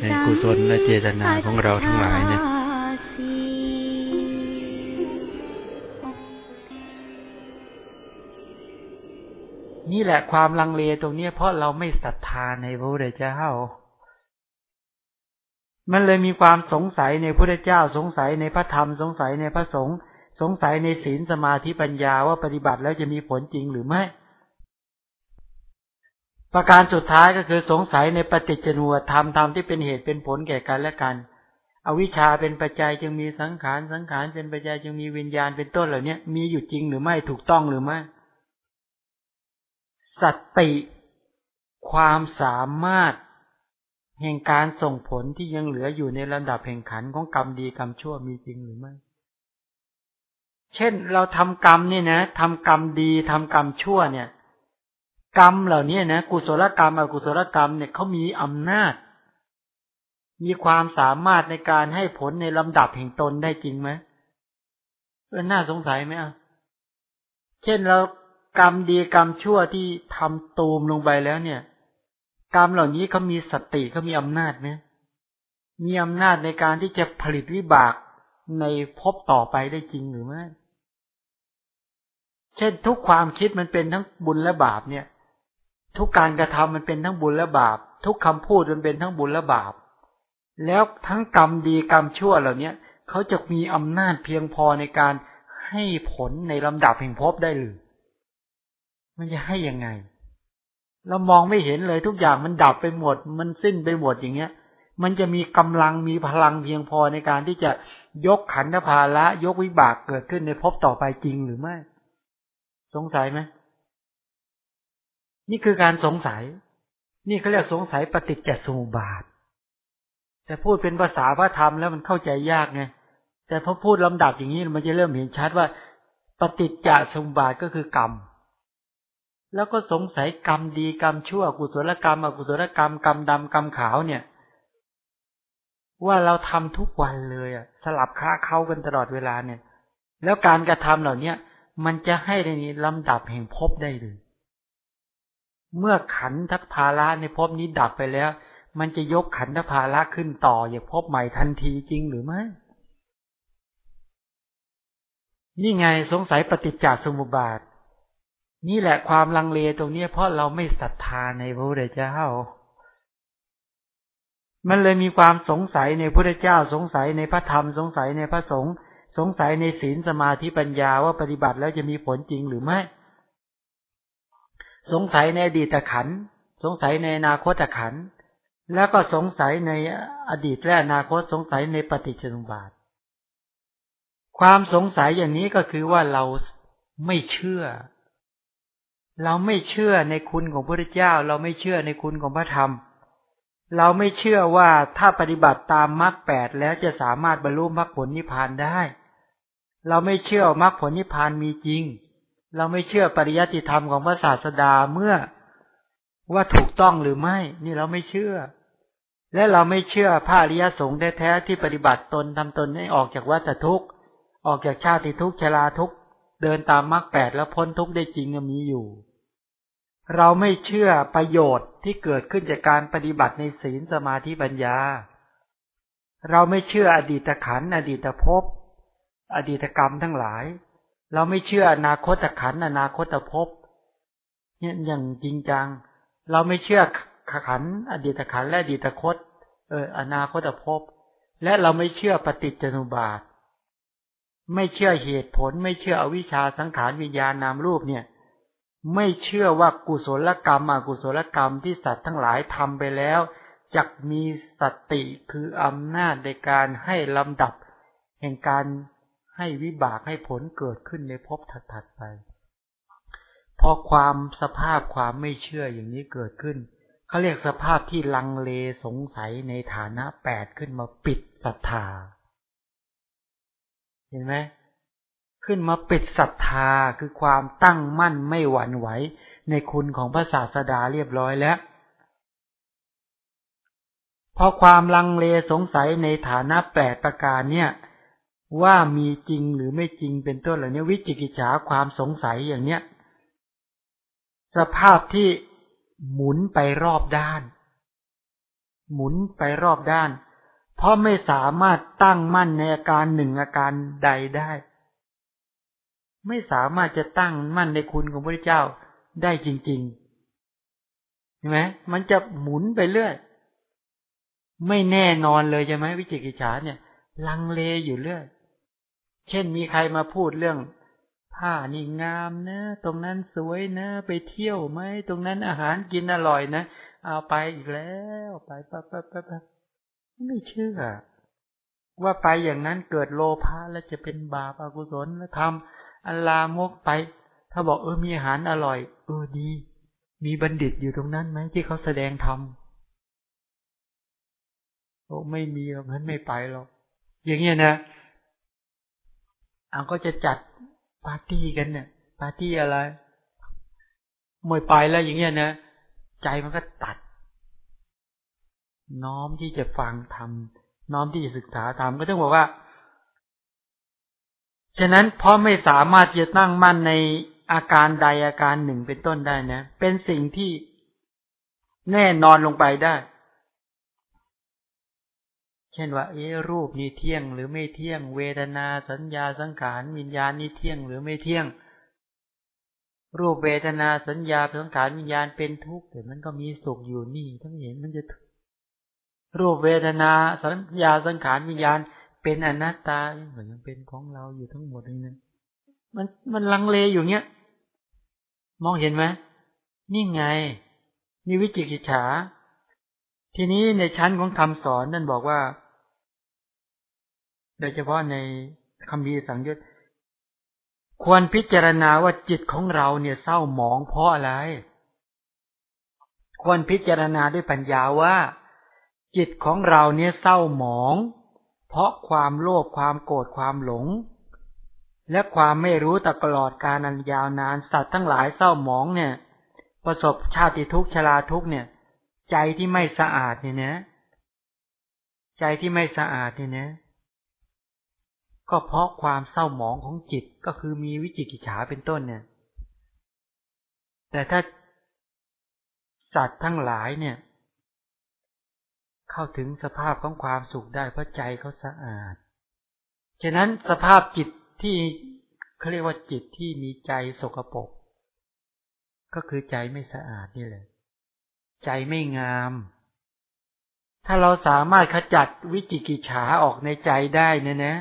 ในกุศลและเจตนาของเราทั้งหลายเนี่ยนี่แหละความลังเลตรงนี้เพราะเราไม่ศรัทธาในพระพุทธเจ้า มันเลยมีความสงสัยในพระพุทธเจ้า สงสัยในพระธรรม สงสัยในพระสงฆ์ สงสัยในศีลสมาธิปัญญาว่าปฏิบัติแล้วจะมีผลจริงหรือไม่ ประการสุดท้ายก็คือสงสัยในปฏิจจนุธรรมธรรมที่เป็นเหตุเป็นผลแก่กันและกัน อวิชชาเป็นปัจจัยจึงมีสังขารสังขารเป็นปัจจัยจึงมีวิญญาณเป็นต้นเหล่านี้มีอยู่จริงหรือไม่ถูกต้องหรือไม่สติความสามารถแห่งการส่งผลที่ยังเหลืออยู่ในระดับแห่งขันของกรรมดีกรรมชั่วมีจริงหรือไม่ เช่นเราทำกรรมนี่นะทำกรรมดีทำกรรมชั่วเนี่ย กรรมเหล่านี้นะกุศลกรรมอกุศลกรรมเนี่ยเขามีอำนาจ มีความสามารถในการให้ผลในลำดับแห่งตนได้จริงไหมเออน่าสงสัยไหมอะเช่นเรากรรมดีกรรมชั่วที่ทำตูมลงไปแล้วเนี่ย กรรมเหล่านี้เขามีสติเขามีอำนาจไหมมีอำนาจในการที่จะผลิตวิบากในภพต่อไปได้จริงหรือไม่ เช่นทุกความคิดมันเป็นทั้งบุญและบาปเนี่ย ทุกการกระทำมันเป็นทั้งบุญและบาป ทุกคำพูดมันเป็นทั้งบุญและบาป แล้วทั้งกรรมดีกรรมชั่วเหล่านี้เขาจะมีอำนาจเพียงพอในการให้ผลในลำดับแห่งภพได้หรือ มันจะให้ยังไง เรามองไม่เห็นเลยทุกอย่างมันดับไปหมด มันสิ้นไปหมดอย่างเงี้ย มันจะมีกำลังมีพลังเพียงพอในการที่จะยกขันธภาละยกวิบากเกิดขึ้นในภพต่อไปจริงหรือไม่ สงสัยไหม นี่คือการสงสัย นี่เขาเรียกสงสัยปฏิจจสมุปบาท แต่พูดเป็นภาษาพระธรรมแล้วมันเข้าใจยากไงแต่พอพูดลำดับอย่างนี้มันจะเริ่มเห็นชัดว่า ปฏิจจสมุปบาทก็คือกรรม แล้วก็สงสัยกรรมดีกรรมชั่วกุศลกรรม อกุศลกรรมกรรมดำกรรมขาวเนี่ย ว่าเราทำทุกวันเลยอะ สลับค้าเข้ากันตลอดเวลาเนี่ย แล้วการกระทำเหล่าเนี้ยมันจะให้ในนี้ลำดับแห่งภพได้เลย เมื่อขันทัพภาระในภพนี้ดับไปแล้ว มันจะยกขันทพภาระขึ้นต่ออย่างภพใหม่ทันทีจริงหรือไม่นี่ไงสงสัยปฏิจจสมุปบาท นี่แหละความลังเลตรงนี้เพราะเราไม่ศรัทธาในพระพุทธเจ้า มันเลยมีความสงสัยในพระพุทธเจ้า สงสัยในพระธรรม สงสัยในพระสงฆ์สงสัยในศีลสมาธิปัญญาว่าปฏิบัติแล้วจะมีผลจริงหรือไม่ สงสัยในอดีตขัน สงสัยในอนาคตขัน แล้วก็สงสัยในอดีตและอนาคตสงสัยในปฏิจจสมุบาท ความสงสัยอย่างนี้ก็คือว่าเราไม่เชื่อ เราไม่เชื่อในคุณของพระเจ้า เราไม่เชื่อในคุณของพระธรรม เราไม่เชื่อว่าถ้าปฏิบัติตามมรรคแปดแล้วจะสามารถบรรลุมรรคผลนิพพานได้ เราไม่เชื่อมรรคผลนิพพานมีจริง เราไม่เชื่อปริยัติธรรมของพระศาสดาเมื่อว่าถูกต้องหรือไม่ นี่เราไม่เชื่อ และเราไม่เชื่อพระอริยสงฆ์แท้ๆที่ปฏิบัติตนทำตนให้ออกจากวัฏทุกข์ ออกจากชาติทุกข์ชราทุกข์เดินตามมรรคแปดแล้วพ้นทุกข์ได้จริงมีอยู่ เราไม่เชื่อประโยชน์ที่เกิดขึ้นจากการปฏิบัติในศีลสมาธิปัญญา เราไม่เชื่ออดีตขันอดีตภพ อดีตกรรมทั้งหลาย เราไม่เชื่ออนาคตขันอนาคตภพเนี่ยอย่างจริงจัง เราไม่เชื่อขันอดีตขันและอดีตคต เอออนาคตภพและเราไม่เชื่อปฏิจจนุบาท ไม่เชื่อเหตุผล ไม่เชื่ออวิชชาสังขารวิญญาณนามรูปเนี่ย ไม่เชื่อว่ากุศลกรรมอกุศลกรรมที่สัตว์ทั้งหลายทำไปแล้วจะมีสติคืออำนาจในการให้ลำดับ แห่งการ ให้วิบากให้ผลเกิดขึ้นในภพถัดๆไป พอความสภาพความไม่เชื่ออย่างนี้เกิดขึ้นเขาเรียกสภาพที่ลังเลสงสัยในฐานะแปดขึ้นมาปิดศรัทธา เห็นไหมขึ้นมาปิดศรัทธาคือความตั้งมั่นไม่หวั่นไหวในคุณของพระศาสดาเรียบร้อยแล้วพราะความลังเลสงสัยในฐานะแปดประการเนี่ย ว่ามีจริงหรือไม่จริงเป็นต้นเหล่านี้วิจิกิจฉาความสงสัยอย่างเนี้ย สภาพที่หมุนไปรอบด้าน หมุนไปรอบด้าน เพราะไม่สามารถตั้งมั่นในอาการหนึ่งอาการใดได้ ไม่สามารถจะตั้งมั่นในคุณของพระเจ้าได้จริงๆเห็นไหมมันจะหมุนไปเรื่อยไม่แน่นอนเลยใช่ไหมวิจิกิจฉาเนี่ย ลังเลอยู่เรื่อย เช่นมีใครมาพูดเรื่องผ้านี่งามนะตรงนั้นสวยนะ ไปเที่ยวไหมตรงนั้นอาหารกินอร่อยนะเอาไปอีกแล้วไปปั๊บปั๊บปั๊บไม่เชื่อว่าไปอย่างนั้นเกิดโลภะแล้วจะเป็นบาปอกุศลแล้วทำอัลลามกไป ถ้าบอกเออมีอาหารอร่อย เออดี มีบัณฑิตอยู่ตรงนั้นไหมที่เขาแสดงธรรมโอ้ไม่มีหรอกนั้นไม่ไปหรอกอย่างเงี้ยนะ เอาก็จะจัดปาร์ตี้กันเนี่ยปาร์ตี้อะไรมวยไปแล้วอย่างเงี้ยนะใจมันก็ตัด น้อมที่จะฟังทำน้อมที่จะศึกษาทำก็ต้องบอกว่า ฉะนั้นเพราะไม่สามารถจะตั้งมั่นในอาการใดอาการหนึ่งเป็นต้นได้นะ เป็นสิ่งที่แน่นอนลงไปได้ ช่นว่าเอ๊รูปนี้เที่ยงหรือไม่เที่ยง เวทนาสัญญาสังขารวิญญาณนี้เที่ยงหรือไม่เที่ยง รูปเวทนาสัญญาสังขารวิญญาณเป็นทุกข์แต่มันก็มีสุขอยู่นี่ทั้งเห็นมันจะรูปเวทนาสัญญาสังขารวิญญาณ เป็นอนัตตาเหมือนยังเป็นของเราอยู่ทั้งหมดนี่นะมันมันลังเลอยู่เนี้ยมองเห็นไหมนี่ไงนี่วิจิกิจฉา ทีนี้ในชั้นของคำสอนนั่นบอกว่า โดยเฉพาะในคำพีสังยุตควรพิจารณาว่าจิตของเราเนี่ยเศร้าหมองเพราะอะไร ควรพิจารณาด้วยปัญญาว่า จิตของเราเนี่ยเศร้าหมอง เพราะความโลภความโกรธความหลง และความไม่รู้ตลอดการอันยาวนานสัตว์ทั้งหลายเศร้าหมองเนี่ย ประสบชาติทุกข์ชราทุกข์เนี่ย ใจที่ไม่สะอาดเนี่ยนะ ใจที่ไม่สะอาดเนี่ยนะ ก็เพราะความเศร้าหมองของจิตก็คือมีวิจิกิจฉาเป็นต้นเนี่ย แต่ถ้าสัตว์ทั้งหลายเนี่ย เข้าถึงสภาพของความสุขได้เพราะใจเขาสะอาด ฉะนั้นสภาพจิตที่เขาเรียกว่าจิตที่มีใจสกปรกก็คือใจไม่สะอาดนี่แหละ ใจไม่งาม ถ้าเราสามารถขจัดวิจิกิจฉาออกในใจได้เนี่ยนะ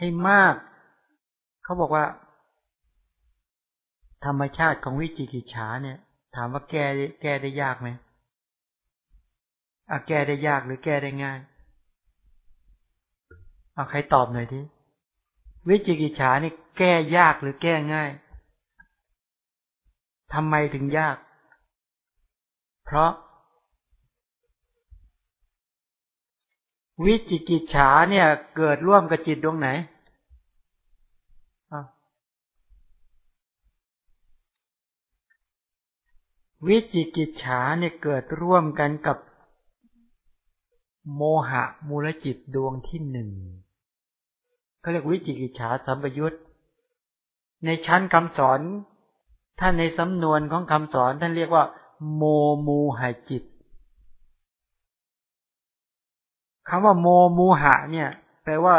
ให้มาก เขาบอกว่า ธรรมชาติของวิจิกิจฉาเนี่ย ถามว่าแก้แก้ได้ยากไหมอะแก้ได้ยากหรือแก้ได้ง่ายเอาใครตอบหน่อยทีวิจิกิจฉานี่แก้ยากหรือแก้ง่ายทำไมถึงยาก เพราะ วิจิกิจฉาเนี่ย เกิดร่วมกับจิตดวงไหนวิจิกิจฉาเนี่ยเกิดร่วมกันกับโมหะมูลจิตดวงที่หนึ่งเขาเรียกวิจิกิจฉาสัมปยุตในชั้นคำสอน ถ้าในสำนวนของคำสอนท่านเรียกว่า โมมูหะจิต คำว่าโมมูหะ เนี่ย แปลว่า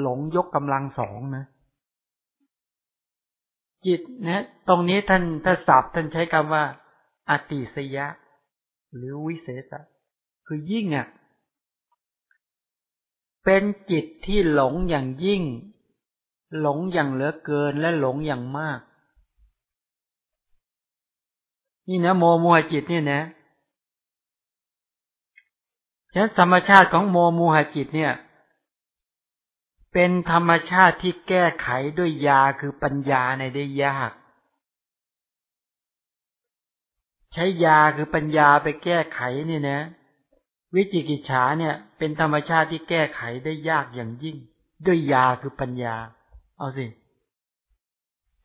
หลงยกกำลังสองนะ จิตนะตรงนี้ท่านถ้าศัพท์ท่านใช้คำว่า อติสยะ หรือวิเศษะคือยิ่งอะ เป็นจิตที่หลงอย่างยิ่ง หลงอย่างเหลือเกินและหลงอย่างมาก นี่นะโมมัวจิตเนี่ยนะ ฉะนั้นธรรมชาติของโมมูหจิตเนี่ย เป็นธรรมชาติที่แก้ไขด้วยยาคือปัญญาในได้ยาก ใช้ยาคือปัญญาไปแก้ไขนี่นะ วิจิกิจฉาเนี่ย เป็นธรรมชาติที่แก้ไขได้ยากอย่างยิ่ง ด้วยยาคือปัญญา เอาสิ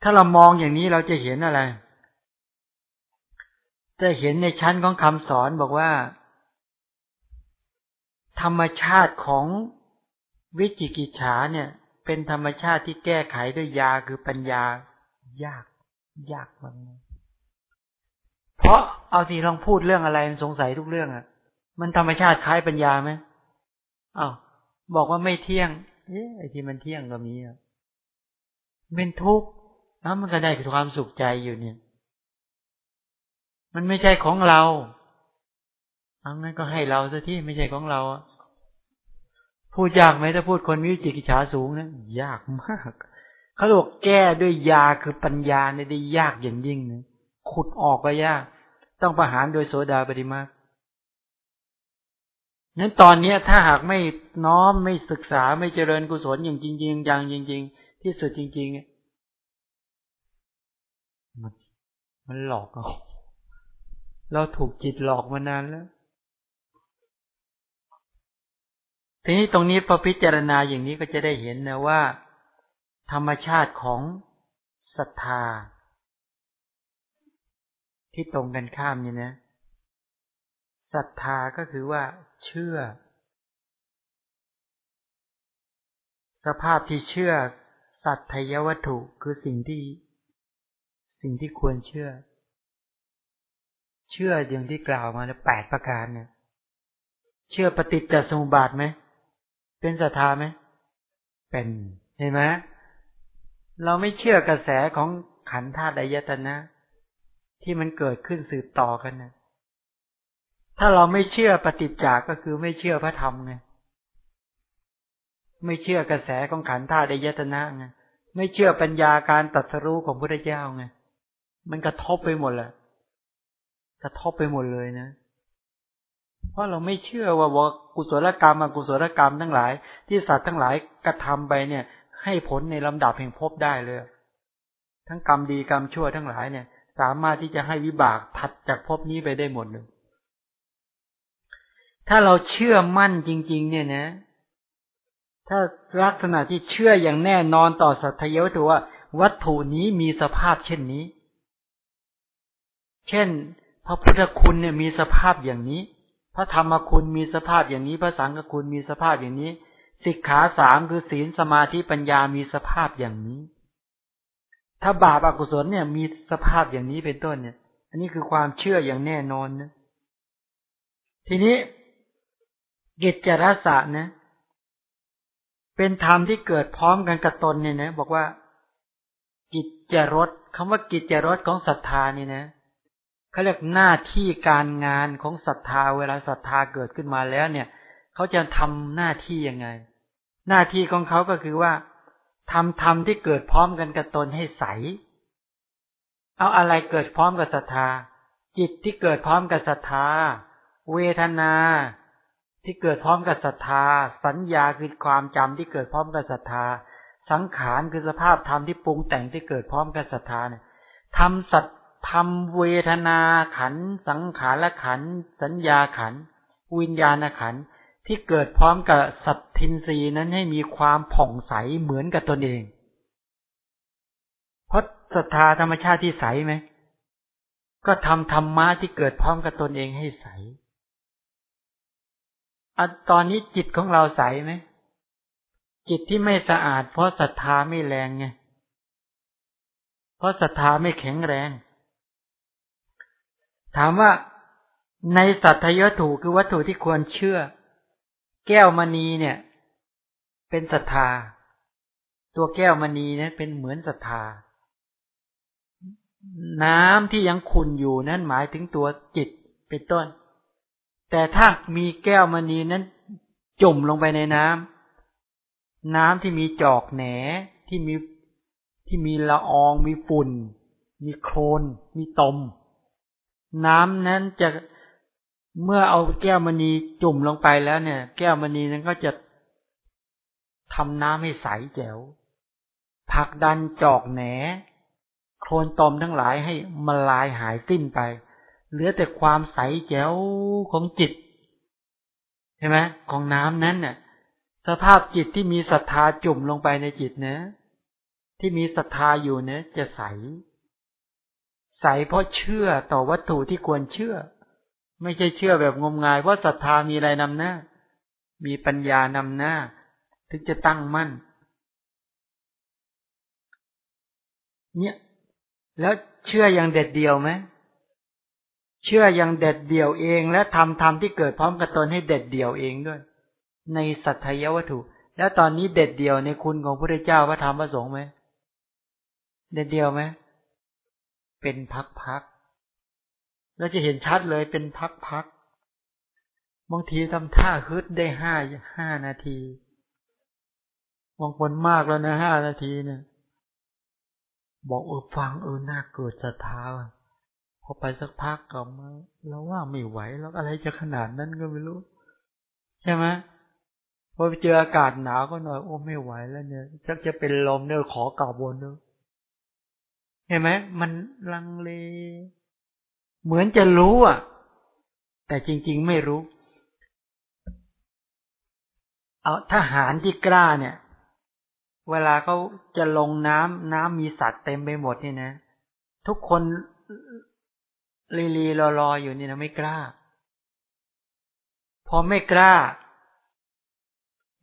ถ้าเรามองอย่างนี้เราจะเห็นอะไรจะเห็นในชั้นของคำสอนบอกว่า ธรรมชาติของวิจิกิจฉาเนี่ย เป็นธรรมชาติที่แก้ไขด้วยยาคือปัญญายาก ยากมากเพราะเอาทีลองพูดเรื่องอะไรมันสงสัยทุกเรื่องอะ่ะ มันธรรมชาติคล้ายปัญญาไหมอ้าวบอกว่าไม่เที่ยง เอ๊ะไอ้ที่มันเที่ยงก็มีอะเป็นทุกข์แล้วมันก็ได้ความสุขใจอยู่เนี่ย มันไม่ใช่ของเราเอางั้นก็ให้เราซะที่ไม่ใช่ของเรา พูดยากไหมถ้าพูดคนวิจิตกิจฉาสูงนะยากมากเขาบอกแก้ด้วยยาคือปัญญาเนี่ยได้ยากอย่างยิ่งนะขุดออกก็ยาก ต้องประหารโดยโสดาปฏิมานั้นตอนเนี้ยถ้าหากไม่น้อมไม่ศึกษาไม่เจริญกุศลอย่างจริงๆอย่างจริง ๆ ที่สุดจริงๆมันมันหลอกเราเราถูกจิตหลอกมานานแล้ว ทีนี้ตรงนี้พอพิจารณาอย่างนี้ก็จะได้เห็นนะว่า ธรรมชาติของศรัทธา ที่ตรงกันข้ามนี่นะศรัทธาก็คือว่าเชื่อ สภาพที่เชื่อ สัตยวัตถุคือสิ่งที่สิ่งที่ควรเชื่อ เชื่ออย่างที่กล่าวมาแปดประการเนี่ย เชื่อปฏิจจสมุปบาทไหม เป็นศรัทธาไหมเป็นเห็นไหมเราไม่เชื่อกระแสของขันธ์ธาตุอายตนะ ที่มันเกิดขึ้นสืบต่อกันนะถ้าเราไม่เชื่อปฏิจจาก็คือไม่เชื่อพระธรรมไงไม่เชื่อกระแสของขันธ์ธาตุอายตนะไงไม่เชื่อปัญญาการตัดสรู้ของพระเจ้าไงมันกระทบไปหมดแหละกระทบไปหมดเลยนะ เพราะเราไม่เชื่อว่าว่ากุศลกรรมอกุศลกรรมทั้งหลาย ที่สัตว์ทั้งหลายกระทาไปเนี่ย ให้ผลในลำดับแห่งภพได้เลย ทั้งกรรมดีกรรมชั่วทั้งหลายเนี่ย สามารถที่จะให้วิบากถัดจากภพนี้ไปได้หมดเลยถ้าเราเชื่อมั่นจริง ๆ เนี่ยนะ ถ้าลักษณะที่เชื่ออย่างแน่นอนต่อสัตยวัตถุว่า วัตถุนี้มีสภาพเช่นนี้ เช่น พระพุทธคุณเนี่ยมีสภาพอย่างนี้ พระธรรมคุณมีสภาพอย่างนี้ พระสังฆคุณมีสภาพอย่างนี้ สิกขาสามคือศีลสมาธิปัญญามีสภาพอย่างนี้ ถ้าบาปอกุศลเนี่ย มีสภาพอย่างนี้เป็นต้นเนี่ย อันนี้คือความเชื่ออย่างแน่นอนนะ ทีนี้กิจจรสะนะ เป็นธรรมที่เกิดพร้อมกันกับตนเนี่ยนะ บอกว่า กิจจรสคำว่ากิจจรสของศรัทธานี่นะเขาเรียกหน้าที่การงานของศรัทธาเวลาศรัทธาเกิดขึ้นมาแล้วเนี่ยเขาจะทำหน้าที่ยังไง หน้าที่ของเขาก็คือว่าทำธรรมที่เกิดพร้อมกันกับตนให้ใส เอาอะไรเกิดพร้อมกับศรัทธา จิตที่เกิดพร้อมกับศรัทธา เวทนา ที่เกิดพร้อมกับศรัทธา สัญญาคือความจำที่เกิดพร้อมกับศรัทธา สังขารคือสภาพธรรมที่ปรุงแต่งที่เกิดพร้อมกับศรัทธาเนี่ยทำสัต ทำเวทนาขัน สังขารขัน สัญญาขัน วิญญาณขันที่เกิดพร้อมกับสัตทินรีนั้นให้มีความผ่องใสเหมือนกับตนเอง เพราะศรัทธาธรรมชาติที่ใสไหม ก็ทำธรรมะที่เกิดพร้อมกับตนเองให้ใสอตอนนี้จิตของเราใสไหม จิตที่ไม่สะอาดเพราะศรัทธาไม่แรงไง เพราะศรัทธาไม่แข็งแรง ถามว่าในสัตยวัตถุคือวัตถุที่ควรเชื่อ แก้วมณีเนี่ย เป็นศรัทธา ตัวแก้วมณีเนี่ยเป็นเหมือนศรัทธา น้ำที่ยังขุ่นอยู่นั้นหมายถึงตัวจิตเป็นต้น แต่ถ้ามีแก้วมณีนั้นจมลงไปในน้ำน้ำที่มีจอกแหนที่มีที่มีละอองมีฝุ่น มีโคลนมีตม น้ำนั้นจะเมื่อเอาแก้วมณีจุ่มลงไปแล้วเนี่ย แก้วมณีนั้นก็จะทำน้ำให้ใสแจ๋วผักดันจอกแหนโคลนตอมทั้งหลายให้มาลายหายสิ้นไป เหลือแต่ความใสแจ๋วของจิตใช่ไหมของน้ำนั้นเนี่ยสภาพจิตที่มีศรัทธาจุ่มลงไปในจิตเนะ ที่มีศรัทธาอยู่เนะจะใส ใสเพราะเชื่อต่อวัตถุที่ควรเชื่อ ไม่ใช่เชื่อแบบงมงาย เพราะศรัทธามีอะไรนำหน้า มีปัญญานำหน้า ถึงจะตั้งมั่น เนี่ย แล้วเชื่ออย่างเด็ดเดียวไหมเชื่ออย่างเด็ดเดี่ยวเอง และทำทำที่เกิดพร้อมกับตนให้เด็ดเดี่ยวเองด้วย ในสัตยวัตถุ แล้วตอนนี้เด็ดเดี่ยวในคุณของพระเจ้าพระธรรมพระสงฆ์ไหมเด็ดเดียวไหม เป็นพักๆแล้วจะเห็นชัดเลยเป็นพักๆบางทีทำท่าฮึดได้ห้าห้านาทีบางคนมากแล้วนะห้านาทีเนี่ย บอกเออฟังเออน่าเกิดศรัทธาพอไปสักพักก็มาแล้วว่าไม่ไหวแล้วอะไรจะขนาดนั้นก็ไม่รู้ ใช่ไหมพอไปเจออากาศหนาวก็หน่อยโอ้ไม่ไหวแล้วเนี่ยชักจะเป็นลมเนี่ยขอกลับบนเนอะ เห็นไหมมันลังเล เหมือนจะรู้อะ แต่จริง ๆ ไม่รู้ เอาทหารที่กล้าเนี่ย เวลาเขาจะลงน้ำน้ำมีสัตว์เต็มไปหมดเนี่ยนะ ทุกคนลีลีรอรออยู่นี่นะไม่กล้า พอไม่กล้า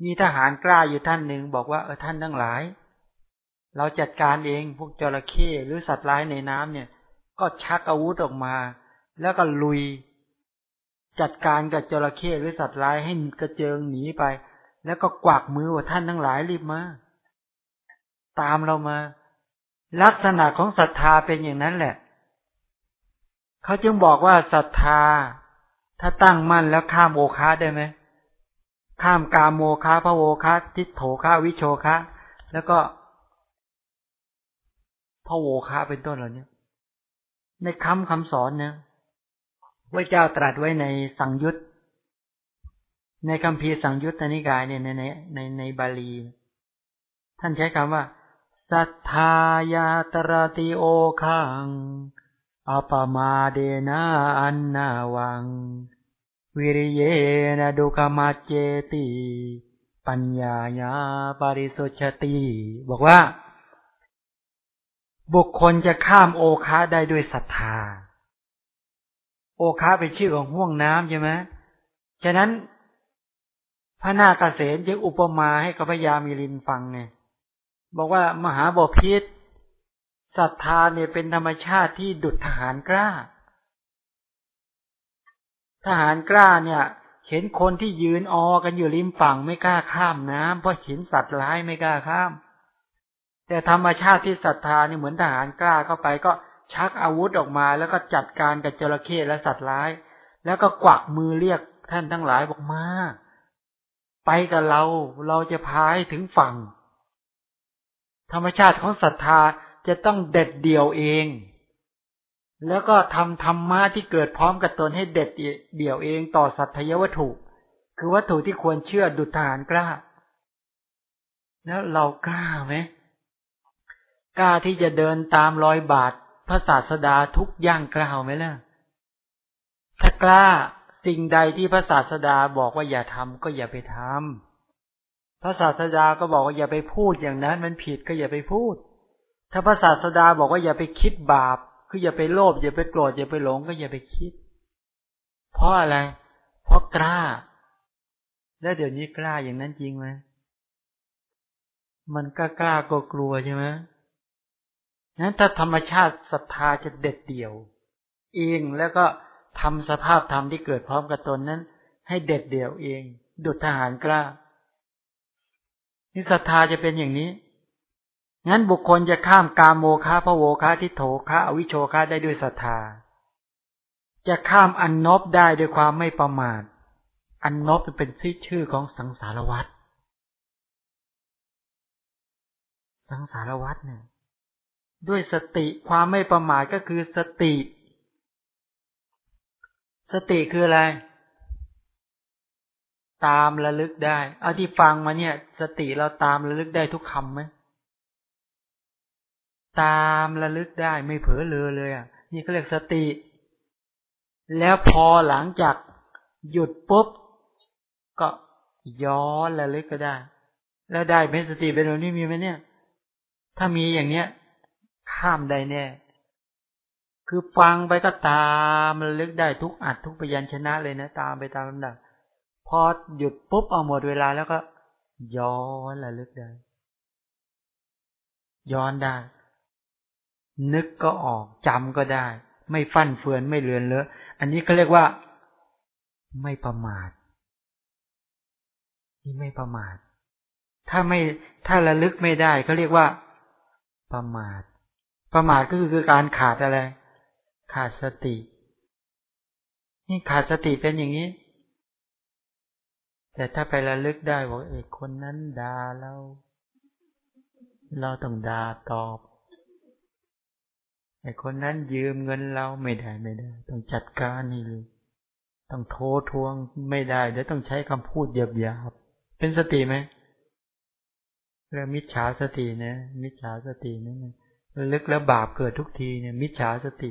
มีทหารกล้าอยู่ท่านหนึ่งบอกว่าเออท่านทั้งหลาย เราจัดการเองพวกจระเข้หรือสัตว์ร้ายในน้ำเนี่ย ก็ชักอาวุธออกมา แล้วก็ลุย จัดการกับจระเข้หรือสัตว์ร้ายให้กระเจิงหนีไป แล้วก็กวักมือว่าท่านทั้งหลายรีบมาตามเรามา ลักษณะของศรัทธาเป็นอย่างนั้นแหละ เขาจึงบอกว่าศรัทธา ถ้าตั้งมั่นแล้วข้ามโอคาได้ไหมข้ามกาโมคาพระโอคาทิโถคาวิโชคาแล้วก็ พระโอคาเป็นต้นเหล่านี้ในคำคำสอนเนี่ยพระเจ้าตรัสไว้ในสังยุตในคำพีสังยุตตนิกายเนี่ยในในในในบาลี ท่านใช้คำว่า สัทธายาตรติโอคังอปมาเดนะอันนาวัง วิริเยนะดุกมาเจติ ปัญญาญาปริสุชติ บอกว่า บุคคลจะข้ามโอคาได้ด้วยศรัทธา โอคาเป็นชื่อของห่วงน้ำใช่ไหมฉะนั้นพระนาคเษนจึงอุปมาให้กับพญามิลินฟังไงบอกว่ามหาบพิษศรัทธาเนี่ยเป็นธรรมชาติที่ดุจทหารกล้า ทหารกล้าเนี่ย เห็นคนที่ยืนออกันอยู่ริมฝั่งไม่กล้าข้ามน้ำเพราะเห็นสัตว์ร้ายไม่กล้าข้าม แต่ธรรมชาติที่ศรัทธานี่เหมือนทหารกล้าเข้าไปก็ชักอาวุธออกมา แล้วก็จัดการกับจระเข้และสัตว์ร้าย แล้วก็กวักมือเรียกท่านทั้งหลายบอกมา ไปกับเราเราจะพายถึงฝั่ง ธรรมชาติของศรัทธาจะต้องเด็ดเดี่ยวเอง แล้วก็ทำธรรมะที่เกิดพร้อมกับตนให้เด็ดเดี่ยวเองต่อสัตยวัตถุ คือวัตถุที่ควรเชื่อดุจทหารกล้า แล้วเรากล้าไหม กล้าที่จะเดินตามรอยบาทพระศาสดาทุกย่างกล้าวไหมล่ะ ถ้ากล้าสิ่งใดที่พระศาสดาบอกว่าอย่าทำก็อย่าไปทำพระศาสดาก็บอกว่าอย่าไปพูดอย่างนั้น มันผิดก็อย่าไปพูด ถ้าพระศาสดาบอกว่าอย่าไปคิดบาป คืออย่าไปโลภอย่าไปโกรธอย่าไปหลงก็อย่าไปคิด เพราะอะไร เพราะกล้า แล้วเดี๋ยวนี้กล้าอย่างนั้นจริงไหมมันก็กล้าก็กลัวใช่ไหม นั้นถ้าธรรมชาติศรัทธาจะเด็ดเดี่ยว เองแล้วก็ทำสภาพธรรมที่เกิดพร้อมกับตนนั้น ให้เด็ดเดี่ยวเอง ดุจทหารกล้านี่ศรัทธาจะเป็นอย่างนี้ งั้นบุคคลจะข้ามกามโมคาพระโวคาทิโถคาอวิโชคาได้ด้วยศรัทธา จะข้ามอันนบได้ด้วยความไม่ประมาท อันนบเป็นชื่อของสังสารวัตรสังสารวัฏเนี่ย ด้วยสติความไม่ประมาทก็คือสติ สติคืออะไร ตามระลึกได้เอาที่ฟังมาเนี่ย สติเราตามระลึกได้ทุกคำไหมตามระลึกได้ไม่เผลอเลยเลยอะ นี่เขาเรียกสติ แล้วพอหลังจากหยุดปุ๊บ ก็ย้อนระลึกก็ได้ แล้วได้เป็นสติเป็นแบบนี้มีไหมเนี่ย ถ้ามีอย่างเนี้ย ข้ามได้แน่ คือฟังไปก็ตามระลึกได้ทุกอัดทุกพยัญชนะเลยนะ ตามไปตามลำดับพอหยุดปุ๊บเอาหมดเวลาแล้วก็ ย้อนระลึกได้ ย้อนได้ นึกก็ออกจำก็ได้ ไม่ฟั่นเฟือนไม่เลือนเลอะ อันนี้เขาเรียกว่า ไม่ประมาทนี่ไม่ประมาท ถ้าไม่ถ้าระลึกไม่ได้เขาเรียกว่า ประมาท ประมาทก็คือการขาดอะไร ขาดสติ นี่ขาดสติเป็นอย่างนี้ แต่ถ้าไประลึกได้บอกเอกคนนั้นด่าเราเราต้องด่าตอบไอ้คนนั้นยืมเงินเราไม่ได้ไม่ได้ ต้องจัดการนี่เลย ต้องโทรทวงไม่ได้เดี๋ยวต้องใช้คำพูดหยาบๆเป็นสติไหมเรื่องมิจฉาสตินะ มิจฉาสตินั่น ลึกแล้วบาปเกิดทุกทีเนี่ยมิจฉาสติ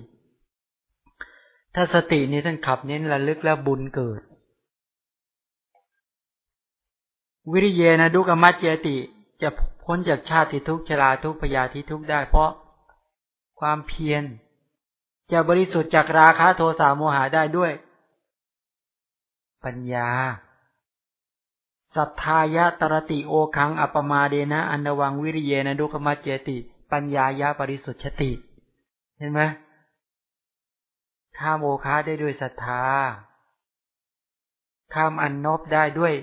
ถ้าสตินี้ท่านขับเน้นระลึกแล้วบุญเกิด วิริเยนะดุกมัจเจติ จะพ้นจากชาติทุกชราทุกพยาธิทุกได้ เพราะความเพียรจะบริสุทธิ์จากราคะโทสะโมหะได้ด้วย ปัญญาสัทธายะตรติโอคัง อัปมาเดนะ อันวังวิริเยนะดุกมัจเจติ ปัญญายะบริสุทธิ์ชติ เห็นไหมข้ามโอคาได้ด้วยศรัทธา ข้ามอันนบได้ด้วย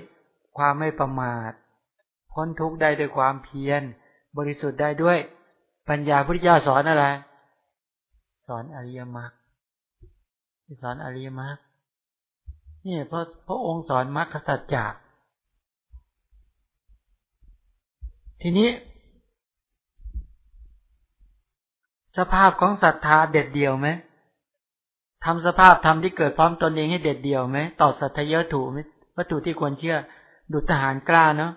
ความไม่ประมาท พ้นทุกข์ได้ด้วยความเพียร บริสุทธิ์ได้ด้วย ปัญญาพุทธเจ้าสอนอะไร สอนอริยมรรคสอนอริยมรรคนี่พระพระองค์สอนมรรคสัจจะทีนี้ สภาพของศรัทธาเด็ดเดี่ยวไหมทำสภาพทำที่เกิดพร้อมตนเองให้เด็ดเดี่ยวไหมต่อสัตยถูไหมวัตถุที่ควรเชื่อ ดุจทหารกล้าเนาะ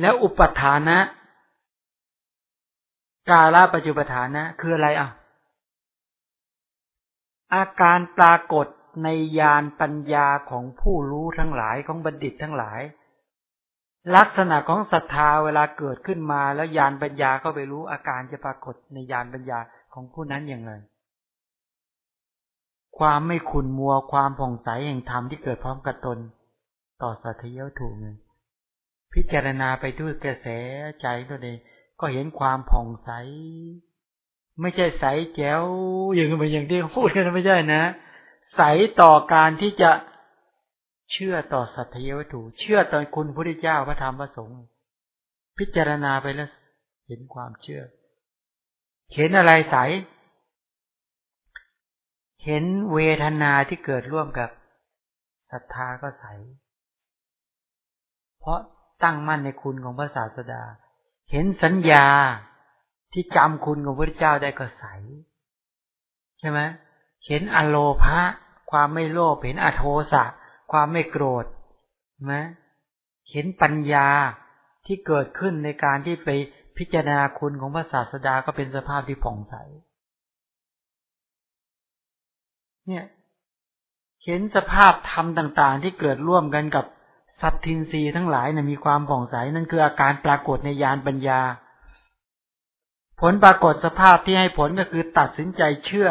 แล้วอุปทานะกาลปัจจุปทานะ คืออะไรอะ อาการปรากฏในยานปัญญาของผู้รู้ทั้งหลายของบัณฑิตทั้งหลาย ลักษณะของศรัทธาเวลาเกิดขึ้นมา แล้วยานปัญญาก็ไปรู้อาการจะปรากฏในยานปัญญาของผู้นั้นอย่างไร ความไม่ขุนมัวความผ่องใสแห่งธรรมที่เกิดพร้อมกับตน ต่อสัตยถูกเลยพิจารณาไปด้วยกระแสใจตัวเองก็เห็นความผ่องใส ไม่ใช่ใสแจ๋วอย่างเหมือนอย่างที่พูดกันไม่ใช่นะ ใสต่อการที่จะ เชื่อต่อสัตยวัตถุ เชื่อต่อคุณพระพุทธเจ้าพระธรรมพระสงฆ์พิจารณาไปแล้วเห็นความเชื่อ เห็นอะไรใส เห็นเวทนาที่เกิดร่วมกับศรัทธาก็ใส เพราะตั้งมั่นในคุณของพระศาสดา เห็นสัญญาที่จำคุณของพระเจ้าได้ก็ใส ใช่ไหมเห็นอโลภะความไม่โลภเห็นอโทสะ ความไม่โกรธไหมเห็นปัญญาที่เกิดขึ้นในการที่ไปพิจารณาคุณของพระศาสดาก็เป็นสภาพที่ผ่องใส เนี่ย เห็นสภาพธรรมต่าง ๆ ที่เกิดร่วมกันกับสัตทินรีทั้งหลายนะมีความผ่องใสนั่นคืออาการปรากฏในยานปัญญา ผลปรากฏสภาพที่ให้ผลก็คือตัดสินใจเชื่อ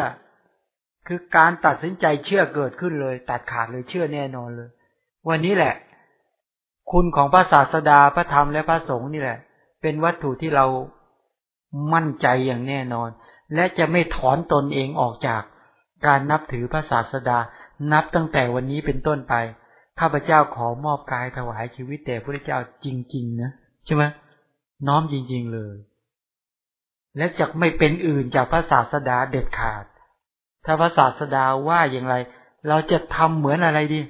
คือการตัดสินใจเชื่อเกิดขึ้นเลย ตัดขาดเลยเชื่อแน่นอนเลย วันนี้แหละ คุณของพระศาสดาพระธรรมและพระสงฆ์นี่แหละ เป็นวัตถุที่เรามั่นใจอย่างแน่นอน และจะไม่ถอนตนเองออกจากการนับถือพระศาสดา นับตั้งแต่วันนี้เป็นต้นไป ข้าพเจ้าขอมอบกายถวายชีวิตแด่พระเจ้าจริง ๆ นะใช่ไหมน้อมจริง ๆ เลย และจะไม่เป็นอื่นจากพระศาสดาเด็ดขาด ถ้าพระศาสดาว่าอย่างไร เราจะทำเหมือนอะไรดี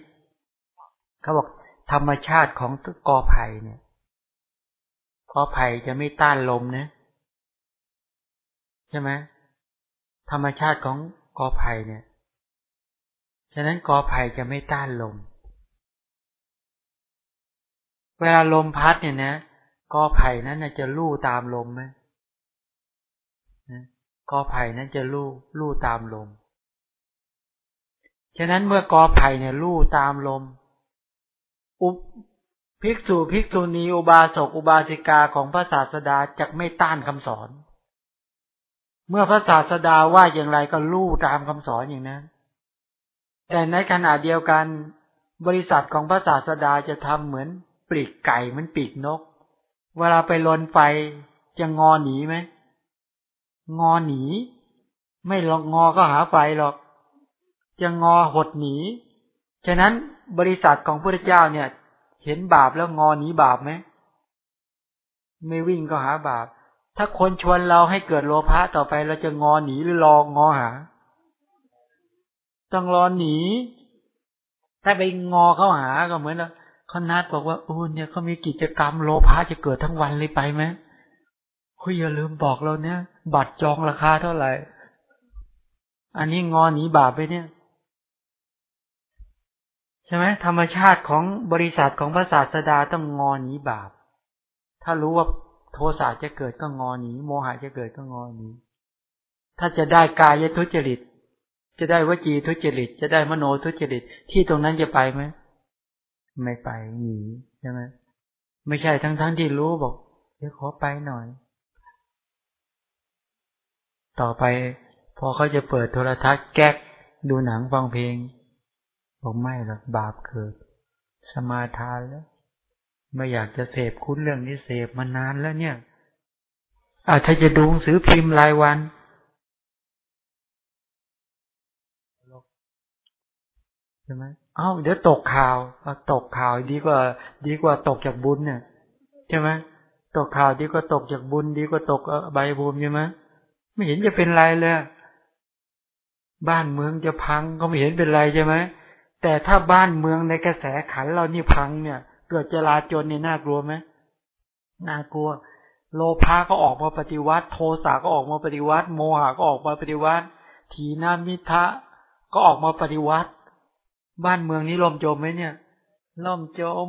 เขาบอกธรรมชาติของกอไผ่เนี่ยกอไผ่จะไม่ต้านลมนะ ใช่ไหมธรรมชาติของกอไผ่เนี่ย ฉะนั้นกอไผ่จะไม่ต้านลม เวลาลมพัดเนี่ยนะกอไผ่นั้นจะลู่ตามลมไหมกอไผ่นั้นจะลู่ลู่ตามลม ฉะนั้นเมื่อกอไผ่เนี่ยลู่ตามลม อุภิกษุภิกษุณีอุบาสกอุบาสิกาของพระศาสดาจะไม่ต้านคำสอน เมื่อพระศาสดาว่าอย่างไรก็ลู่ตามคำสอนอย่างนั้น แต่ในขณะเดียวกันบริษัทของพระศาสดาจะทำเหมือนปีกไก่เหมือนปีกนก เวลาไปลนไฟจะงอหนีไหม งอหนี ไม่ลองงอก็หาไฟหรอก จะงอหดหนี ฉะนั้นบริษัทของพระเจ้าเนี่ย เห็นบาปแล้วงอหนีบาปไหม ไม่วิ่งก็หาบาป ถ้าคนชวนเราให้เกิดโลภะต่อไปเราจะงอหนีหรือรองอหา ต้องรอหนี ถ้าไปงอเข้าหาก็เหมือนเขานัดบอกว่าโอ้เนี่ยเขามีกิจกรรมโลภะจะเกิดทั้งวันเลยไปไหมคุยอย่าลืมบอกเราเนี่ย บัตรจองราคาเท่าไหร่ อันนี้งอหนีบาปไปเนี่ย ใช่ไหมธรรมชาติของบริษัทของพระศาสดาต้องงอหนีบาป ถ้ารู้ว่าโทสะจะเกิดก็งอหนีโมหะจะเกิดก็งอหนีถ้าจะได้กายทุจริต จะได้วจีทุจริต จะได้มโนทุจริต ที่ตรงนั้นจะไปไหมไม่ไปหนีใช่ไหมไม่ใช่ทั้งๆทที่รู้บอกเดี๋ยวขอไปหน่อย ต่อไปพอเขาจะเปิดโทรทัศน์แก๊กดูหนังฟังเพลง บอกไม่หรอกบาปเกิด สมาทานแล้ว ไม่อยากจะเสพคุ้นเรื่องนี้เสพมานานแล้วเนี่ยอาถ้าจะดูหนังสือพิมพ์รายวันใช่ไหมเอ้าเดี๋ยวตกข่าวตกข่าวดีกว่า ดีกว่าตกจากบุญเนี่ยใช่ไหมตกข่าวดีกว่าตกจากบุญดีกว่าตกใบบุญใช่ไหมไม่เห็นจะเป็นไรเลย บ้านเมืองจะพังก็ไม่เห็นเป็นไรใช่ไหม แต่ถ้าบ้านเมืองในกระแสขันเรานี่พังเนี่ย เกิดจลาจนเนี่ยน่ากลัวไหมน่ากลัว โลภะก็ออกมาปฏิวัติ โทสะก็ออกมาปฏิวัติ โมหะก็ออกมาปฏิวัติทีนามิทะก็ออกมาปฏิวัติ บ้านเมืองนี้ล่มจมไหมเนี่ย ล่มจม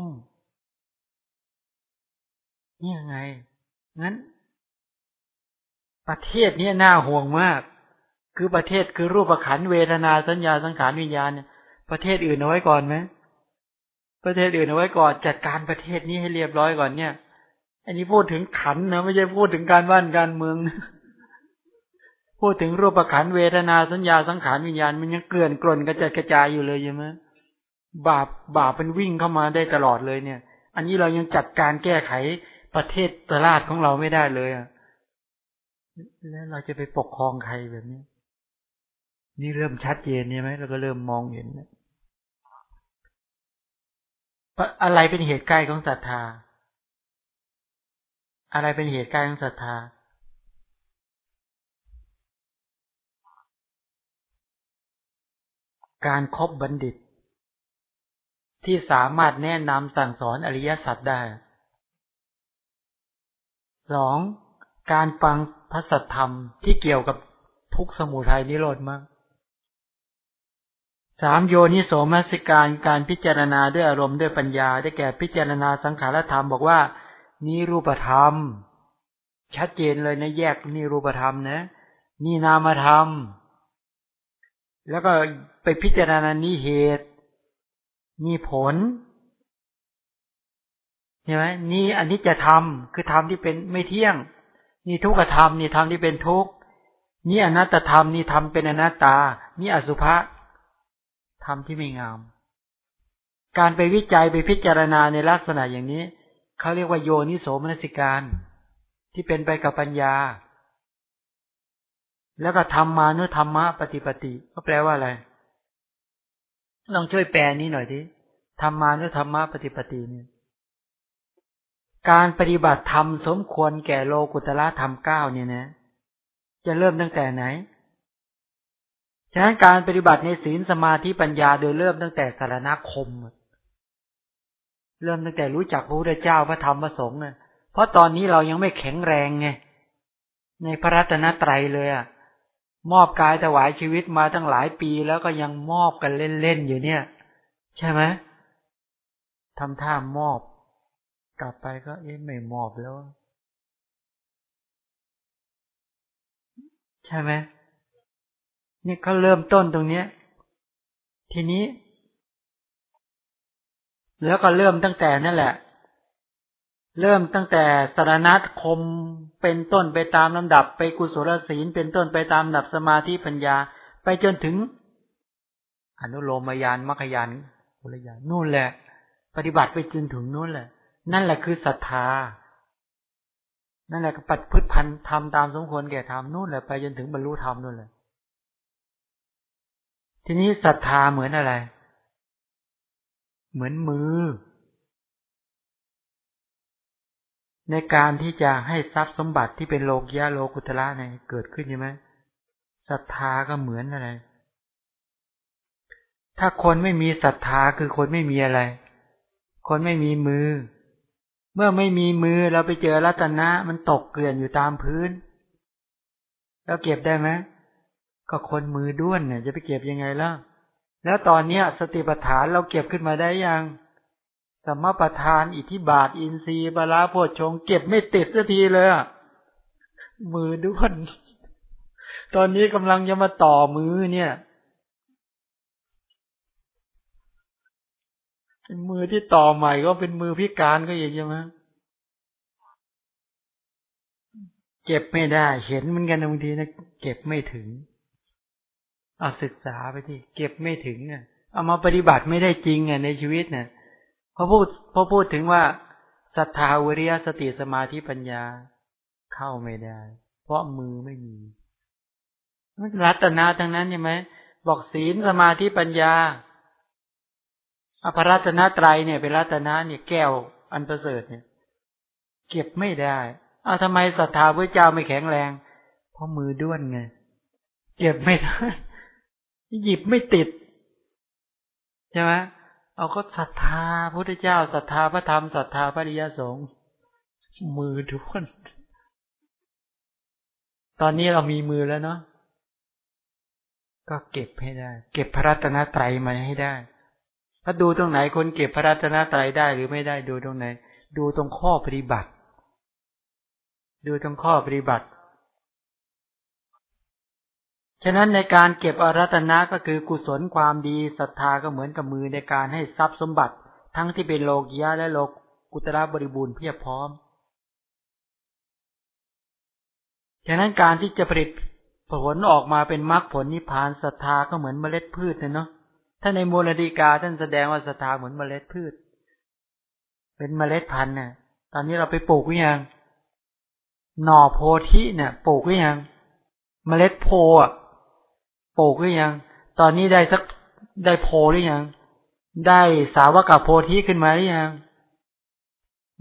นี่ยังไง งั้น ประเทศนี้น่าห่วงมาก คือประเทศคือรูปขันเวทนาสัญญาสังขารวิญญาณเนี่ย ประเทศอื่นเอาไว้ก่อนไหมประเทศอื่นเอาไว้ก่อนจัดการประเทศนี้ให้เรียบร้อยก่อนเนี่ย อันนี้พูดถึงขันนะไม่ใช่พูดถึงการบ้านการเมือง พูดถึงรูปขันเวทนาสัญญาสังขารวิญญาณมันยังเกลื่อนกล่นกระจายกระจายอยู่เลยใช่ไหมบาปบาปเป็นวิ่งเข้ามาได้ตลอดเลยเนี่ย อันนี้เรายังจัดการแก้ไขประเทศตลาดของเราไม่ได้เลยอะแล้วเราจะไปปกครองใครแบบนี้ นี่เริ่มชัดเจนใช่ไหมเราก็เริ่มมองเห็น อะไรเป็นเหตุใกล้ของศรัทธา อะไรเป็นเหตุใกล้ของศรัทธา การครบบัณฑิต ที่สามารถแนะนำสั่งสอนอริยสัจได้สองการฟังพระสัทธรรมที่เกี่ยวกับทุกสมุทัยนิโรธมาก สามโยนิโสมนสิการการพิจารณาด้วยอารมณ์ด้วยปัญญา ได้แก่พิจารณาสังขารธรรมบอกว่านี่รูปธรรม ชัดเจนเลยนะแยกนี่รูปธรรมนะ นี่นามธรรม แล้วก็ไปพิจารณานี้เหตุ นี่ผลใช่ไหมนี่อันนี้จะทำคือธรรมที่เป็นไม่เที่ยง นี่ทุกขธรรมนี่ธรรมที่เป็นทุกข์นี่อนัตตธรรมนี่ธรรมเป็นอนัตตา นี่อสุภะ ธรรมที่ไม่งาม การไปวิจัยไปพิจารณาในลักษณะอย่างนี้เขาเรียกว่าโยนิโสมนสิการ ที่เป็นไปกับปัญญา แล้วก็ธรรมานุธรรมะปฏิปติก็แปลว่าอะไรลองช่วยแปลนี้หน่อยดิธรรมานุธรรมะปฏิปติเนี่ยการปฏิบัติธรรมสมควรแก่โลกุตละธรรมเก้าเนี่ยนะ จะเริ่มตั้งแต่ไหน ฉะนั้นการปฏิบัติในศีลสมาธิปัญญาโดยเริ่มตั้งแต่สารณคม เริ่มตั้งแต่รู้จักพระพุทธเจ้าพระธรรมพระสงฆ์เพราะตอนนี้เรายังไม่แข็งแรงไงในพระรัตนตรัยเลยอะมอบกายถวายชีวิตมาตั้งหลายปีแล้วก็ยังมอบกันเล่นๆอยู่เนี่ย ใช่ไหมทำท่ามอบ กลับไปก็เอ๊ะไม่มอบแล้ว ใช่ไหม นี่เขาเริ่มต้นตรงเนี้ย ทีนี้ แล้วก็เริ่มตั้งแต่นั่นแหละ เริ่มตั้งแต่สารนัตคมเป็นต้นไปตามลำดับ ไปกุศลศีลเป็นต้นไปตามลำดับสมาธิปัญญา ไปจนถึง อนุโลมยานมรรคยานบุรยานนู่นแหละ ปฏิบัติไปจนถึงนู่นแหละ นั่นแหละคือศรัทธานั่นแหละก็ปัดพืชพันธ์ทำตามสมควรแก่ทำนู่นแหละไปจนถึงบรรลุธรรมนู่นแหละ ทีนี้ศรัทธาเหมือนอะไร เหมือนมือ ในการที่จะให้ทรัพย์สมบัติที่เป็นโลกยะโลกุตระเนี่ยเกิดขึ้นใช่ไหมศรัทธาก็เหมือนอะไร ถ้าคนไม่มีศรัทธาคือคนไม่มีอะไร คนไม่มีมือ เมื่อไม่มีมือเราไปเจอรัตนะ มันตกเกลื่อนอยู่ตามพื้น แล้วเก็บได้ไหม ก็คนมือด้วนเนี่ยจะไปเก็บยังไงล่ะ แล้วตอนเนี้ย สติปัฏฐานเราเก็บขึ้นมาได้ยัง สมปทาน อิทธิบาท อินทรีย์บาลาโพชงเก็บไม่ติดสักทีเลยอะมือด้วน ตอนนี้กำลังจะมาต่อมือเนี่ยมือที่ต่อใหม่ก็เป็นมือพิการก็อย่างใช่ไหมเก็บไม่ได้ เห็นเหมือนกันบางทีนะเก็บไม่ถึง เอาศึกษาไปที่เก็บไม่ถึงอะเอามาปฏิบัติไม่ได้จริงอะในชีวิตเนี่ยพอพูดพอพูดถึงว่าศรัทธาวิริยสติสมาธิปัญญาเข้าไม่ได้ เพราะมือไม่มีมันรัตนาทั้งนั้นใช่ไหมบอกศีลสมาธิปัญญาอภรัตนาไตรเนี่ยเป็นรัตนาเนี่ยแก้วอันประเสริฐเนี่ย เก็บไม่ได้เอาทำไมศรัทธาพระเจ้าไม่แข็งแรง เพราะมือด้วนไง เก็บไม่ได้ หยิบไม่ติดใช่ไหมเอาก็ศรัทธาพระพุทธเจ้าศรัทธาพระธรรมศรัทธาพระริยสงฆ์มือทุกคนตอนนี้เรามีมือแล้วเนาะก็เก็บให้ได้ เก็บพระรัตนตรัยมาให้ได้ ถ้าดูตรงไหนคนเก็บพระรัตนตรัยได้หรือไม่ได้ดูตรงไหน ดูตรงข้อปฏิบัติ ดูตรงข้อปฏิบัติ ฉะนั้นในการเก็บอรัตนะก็คือกุศลความดีศรัทธาก็เหมือนกับมือในการให้ทรัพย์สมบัติ ทั้งที่เป็นโลกียะและโลกุตระบริบูรณ์เพียบพร้อม ฉะนั้นการที่จะผลิตผลออกมาเป็นมรรคผลนิพพานศรัทธาก็เหมือนเมล็ดพืชเนาะถ้าในโมลดีกาท่านแสดงว่าศรัทธาเหมือนเมล็ดพืช เป็นเมล็ดพันธุ์เนี่ยตอนนี้เราไปปลูกหรือยัง หน่อโพธิเนี่ยปลูกหรือยัง เมล็ดโพอะ ปลูกหรือยัง ตอนนี้ได้สักได้โพหรือยัง ได้สาวกับโพธิขึ้นมาหรือยัง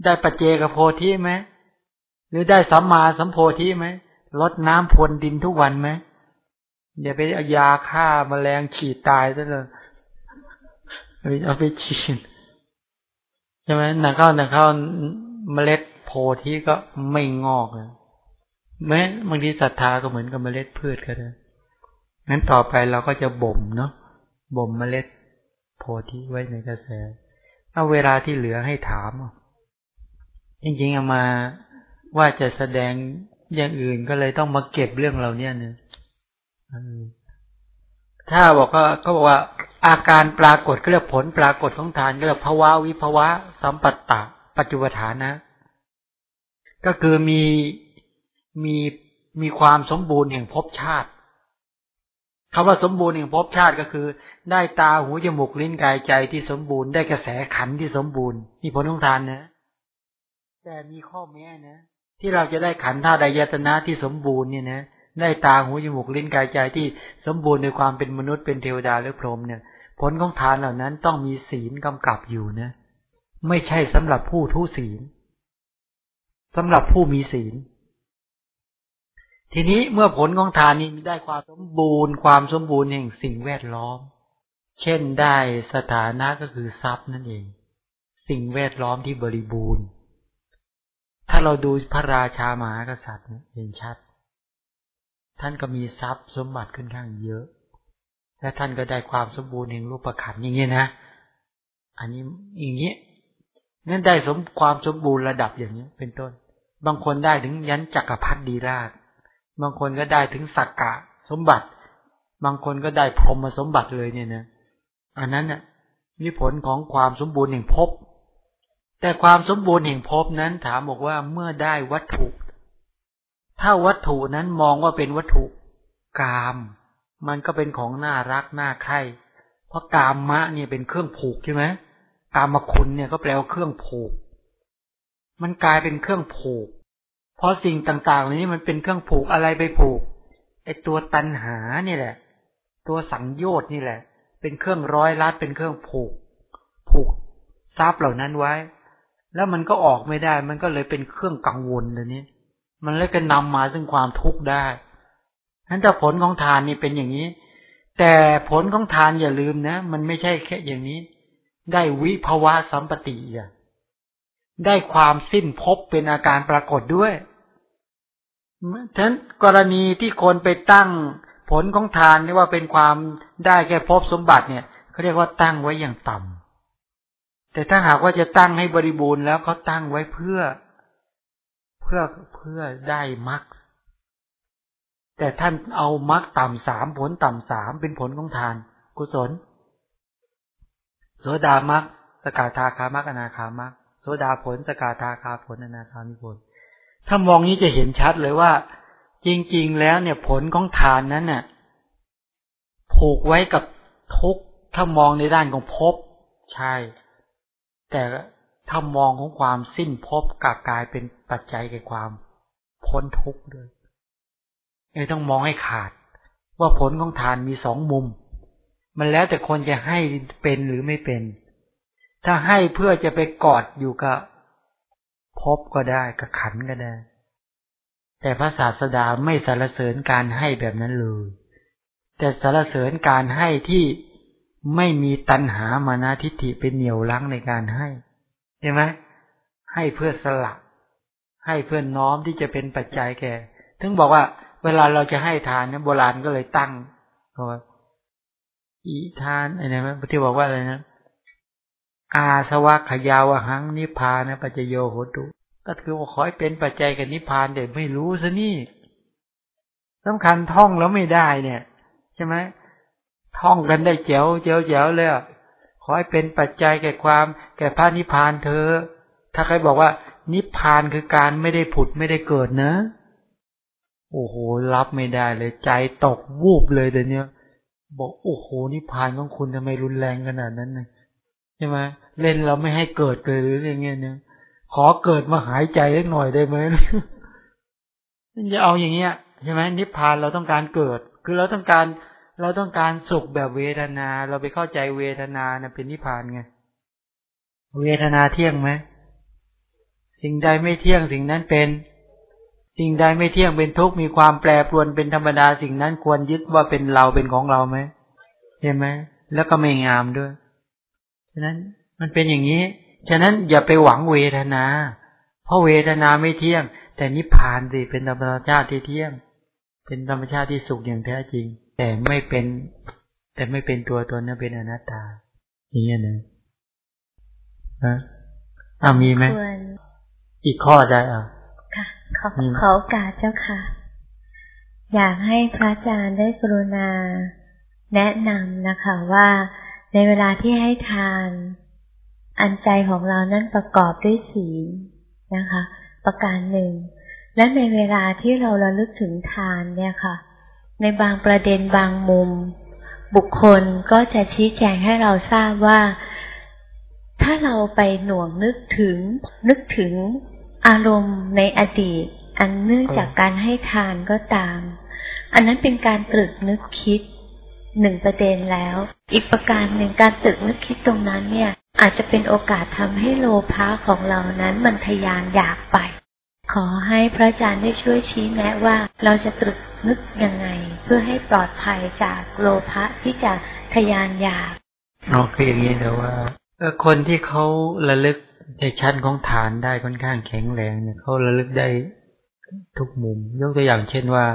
ได้ปัจเจกับโพธิไหมหรือได้สัมมาสัมโพธิไหมลดน้ำพรวนดินทุกวันไหมเดี๋ยวไปเอายาฆ่ามาแมลงฉีดตายซะเลยเอาไปฉีดใช่ไหมหนักเข้าหนักเข้าเมล็ดโพธิก็ไม่งอกเลยแม้บางทีศรัทธาก็เหมือนกับเมล็ดพืชก็ได้ งั้นต่อไปเราก็จะบ่มเนาะบ่มเมล็ดโพธิไว้ในกระแส เอาเวลาที่เหลือให้ถาม จริงๆเอามาว่าจะแสดงอย่างอื่นก็เลยต้องมาเก็บเรื่องเราเนี่ยเนี่ยถ้าบอกก็เขาบอกว่าอาการปรากฏก็เรียกผลปรากฏของทานก็เรียกภาวะวิภาวะสัมปัตตะปัจจุบันนะ ก็คือมีมีมีความสมบูรณ์แห่งภพชาติ คำว่าสมบูรณ์แห่งภพชาติก็คือ ได้ตาหูจมูกลิ้นกายใจที่สมบูรณ์ได้กระแสขันที่สมบูรณ์นี่ผลของทานนะ แต่มีข้อแม้นะ ที่เราจะได้ขันธาตุายตนะที่สมบูรณ์เนี่ยนะได้ตาหูจมูกลิ้นกายใจที่สมบูรณ์ในความเป็นมนุษย์เป็นเทวดาหรือพรหมเนี่ยผลของทานเหล่านั้นต้องมีศีลกำกับอยู่นะ ไม่ใช่สำหรับผู้ทุศีลสำหรับผู้มีศีล ทีนี้เมื่อผลของทานนี้ได้ความสมบูรณ์ ความสมบูรณ์แห่งสิ่งแวดล้อม เช่นได้สถานะก็คือทรัพย์นั่นเอง สิ่งแวดล้อมที่บริบูรณ์ ถ้าเราดูพระราชามหากษัตริย์เห็นชัด ท่านก็มีทรัพย์สมบัติค่อนข้างเยอะ และท่านก็ได้ความสมบูรณ์แห่งรูปประคันอย่างเงี้ยนะ อันนี้อย่างเงี้นั่นได้สมความสมบูรณ์ระดับอย่างนี้เป็นต้น บางคนได้ถึงยันจักรพรรดิราช บางคนก็ได้ถึงสักกะสมบัติ บางคนก็ได้พรหมสมบัติเลยเนี่ยนะอันนั้นน่ะนี่ผลของความสมบูรณ์แห่งภพแต่ความสมบูรณ์แห่งภพนั้นถามบอกว่าเมื่อได้วัตถุ ถ้าวัตถุนั้นมองว่าเป็นวัตถุกาม มันก็เป็นของน่ารักน่าใคร่เพราะกามมะเนี่ยเป็นเครื่องผูกใช่ไหมกามคุณเนี่ยก็แปลว่าเครื่องผูก มันกลายเป็นเครื่องผูก เพราะสิ่งต่างๆเหล่านี้มันเป็นเครื่องผูกอะไรไปผูกไอตัวตันหานี่แหละ ตัวสังโยชน์นี่แหละ เป็นเครื่องร้อยลัดเป็นเครื่องผูก ผูกทรัพย์เหล่านั้นไว้ แล้วมันก็ออกไม่ได้ มันก็เลยเป็นเครื่องกังวลเดี๋ยวนี้ มันเลยก็นำมาซึ่งความทุกข์ได้นั้นแต่ผลของทานนี่เป็นอย่างนี้ แต่ผลของทานอย่าลืมนะ มันไม่ใช่แค่อย่างนี้ ได้วิภาวะสัมปติอะได้ความสิ้นภพเป็นอาการปรากฏด้วย ฉะนั้นกรณีที่คนไปตั้งผลของทานนี่ว่าเป็นความได้แค่ภพสมบัติเนี่ยเขาเรียกว่าตั้งไว้อย่างต่ำแต่ถ้าหากว่าจะตั้งให้บริบูรณ์แล้วเขาตั้งไว้เพื่อ เพื่อเพื่อได้มรรคแต่ท่านเอามรรคต่ำสามผลต่ำสามเป็นผลของทาน กุศล โสดามักสกาธาคามักอนาคามักโสดาผลสกาธาคาผลอนาคามิผล ถ้ามองนี้จะเห็นชัดเลยว่า จริง ๆ แล้วเนี่ยผลของทานนั้นเนี่ยผูกไว้กับทุกถ้ามองในด้านของภพใช่ แต่ถ้ามองของความสิ้นภพกลับกลายเป็นปัจจัยแก่ความพ้นทุกข์ด้วยเอ้ต้องมองให้ขาด ว่าผลของทานมีสองมุม มันแล้วแต่คนจะให้เป็นหรือไม่เป็น ถ้าให้เพื่อจะไปกอดอยู่กับ พบก็ได้กับขันก็ได้ แต่พระศาสดาไม่สรรเสริญการให้แบบนั้นเลย แต่สรรเสริญการให้ที่ไม่มีตัณหามานาทิฏฐิเป็นเหนี่ยวรั้งในการให้ใช่ไหมให้เพื่อสละให้เพื่อนน้อมที่จะเป็นปัจจัยแก่ ถึงบอกว่า เวลาเราจะให้ทานเนี่ยโบราณก็เลยตั้งว่าอีทานอะไรนะที่บอกว่าอะไรนะ อาสวะขยาวหังนิพานะปัจจโยโหตุก็คือว่าขอให้เป็นปัจจัยกับนิพานแต่ไม่รู้ซะนี่สำคัญท่องแล้วไม่ได้เนี่ย ใช่ไหมท่องกันได้เจ๋วเจ๋วเจ๋วเลยขอให้เป็นปัจจัยแก่ความ แก่พระนิพพานเธอ ถ้าใครบอกว่า นิพพานคือการไม่ได้ผุดไม่ได้เกิดเนะ โอ้โห รับไม่ได้เลยใจตกวูบเลยเดี๋ยวนี้บอกโอ้โหนิพานของคุณทำไมรุนแรงขนาดนั้นเนะ ใช่ไหมเล่นเราไม่ให้เกิดเลยหรืออย่างเงี้ยเนี่ยขอเกิดมาหายใจเล็กหน่อยได้ไหมจะเอาอย่างเงี้ยใช่ไหมนิพพานเราต้องการเกิด คือเราต้องการเราต้องการสุขแบบเวทนา เราไปเข้าใจเวทนานะเป็นนิพพานไงเวทนาเที่ยงไหมสิ่งใดไม่เที่ยงสิ่งนั้นเป็น สิ่งใดไม่เที่ยงเป็นทุกข์มีความแปรปรวนเป็นธรรมดาสิ่งนั้นควรยึดว่าเป็นเราเป็นของเราไหมเห็นไหมแล้วก็ไม่งามด้วย ฉะนั้นมันเป็นอย่างนี้ ฉะนั้นอย่าไปหวังเวทนา เพราะเวทนาไม่เที่ยง แต่นิพพานสิเป็นธรรมชาติที่เที่ยง เป็นธรรมชาติที่สุขอย่างแท้จริง แต่ไม่เป็น แต่ไม่เป็นตัวตนนะเป็นอนัตตาอย่างนี้นะฮะอ่ามีไหมอีกข้อได้อะค่ะขอขอโอกาสเจ้าค่ะ อยากให้พระอาจารย์ได้กรุณา แนะนำนะคะว่า ในเวลาที่ให้ทาน อันใจของเรานั้นประกอบด้วยศีลนะคะ ประการหนึ่ง และในเวลาที่เราระลึกถึงทานเนี่ยค่ะ ในบางประเด็นบางมุม บุคคลก็จะชี้แจงให้เราทราบว่า ถ้าเราไปหน่วงนึกถึงนึกถึงอารมณ์ในอดีต อันเนื่องจากการให้ทานก็ตาม อันนั้นเป็นการตรึกนึกคิด หนึ่งประเด็นแล้ว อีกประการหนึ่งการตรึกนึกคิดตรงนั้นเนี่ย อาจจะเป็นโอกาสทำให้โลภะของเรานั้นมันทยานอยากไป ขอให้พระอาจารย์ได้ช่วยชี้แนะว่าเราจะตรึกนึกยังไง เพื่อให้ปลอดภัยจากโลภะที่จะทยานอยากเอาคืออย่างนี้แต่ว่าคนที่เขาระลึกในชั้นของฐานได้ค่อนข้างแข็งแรงเนี่ยเขาระลึกได้ทุกมุม ยกตัวอย่างเช่นว่า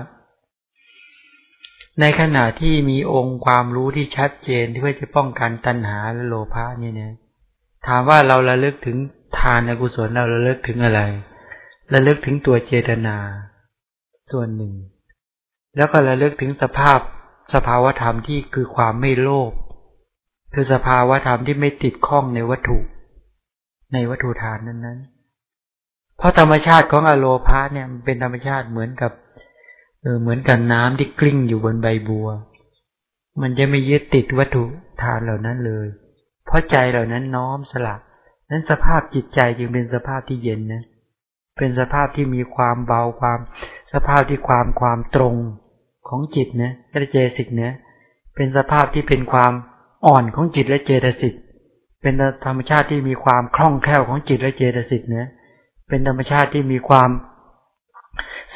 ในขณะที่มีองค์ความรู้ที่ชัดเจนที่เพื่อจะป้องกันตัณหาและโลภะเนี่ยเนี่ยถามว่าเราระลึกถึงทานอกุศลเราระลึกถึงอะไรระลึกถึงตัวเจตนา ส่วนหนึ่ง แล้วก็ระลึกถึงสภาพสภาวธรรมที่คือความไม่โลภคือสภาวธรรมที่ไม่ติดข้องในวัตถุ ในวัตถุทานนั้นๆ เพราะธรรมชาติของอโลพาเนี่ยมันเป็นธรรมชาติเหมือนกับ เออเหมือนกับน้ำที่กลิ้งอยู่บนใบบัว มันจะไม่ยึดติดวัตถุทานเหล่านั้นเลย เพราะใจเหล่านั้นน้อมสลักนั้นสภาพจิตใจจึงเป็นสภาพที่เย็นนะ เป็นสภาพที่มีความเบาความ สภาพที่ความความตรงของจิตนะกระเจสิกเนะเป็นสภาพที่เป็นความอ่อนของจิตและเจตสิกเป็นธรรมชาติที่มีความคล่องแคล่วของจิตและเจตสิกเนะเป็นธรรมชาติที่มีความ